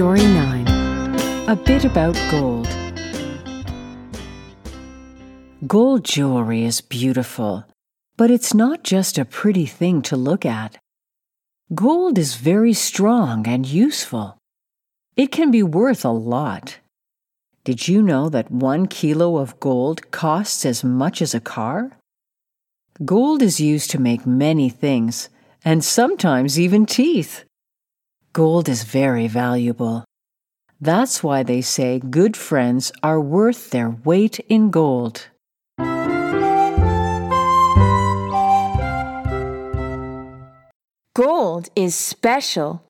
Story 9 A Bit About Gold. Gold jewelry is beautiful, but it's not just a pretty thing to look at. Gold is very strong and useful. It can be worth a lot. Did you know that one kilo of gold costs as much as a car? Gold is used to make many things, and sometimes even teeth. Gold is very valuable. That's why they say good friends are worth their weight in gold. Gold is special.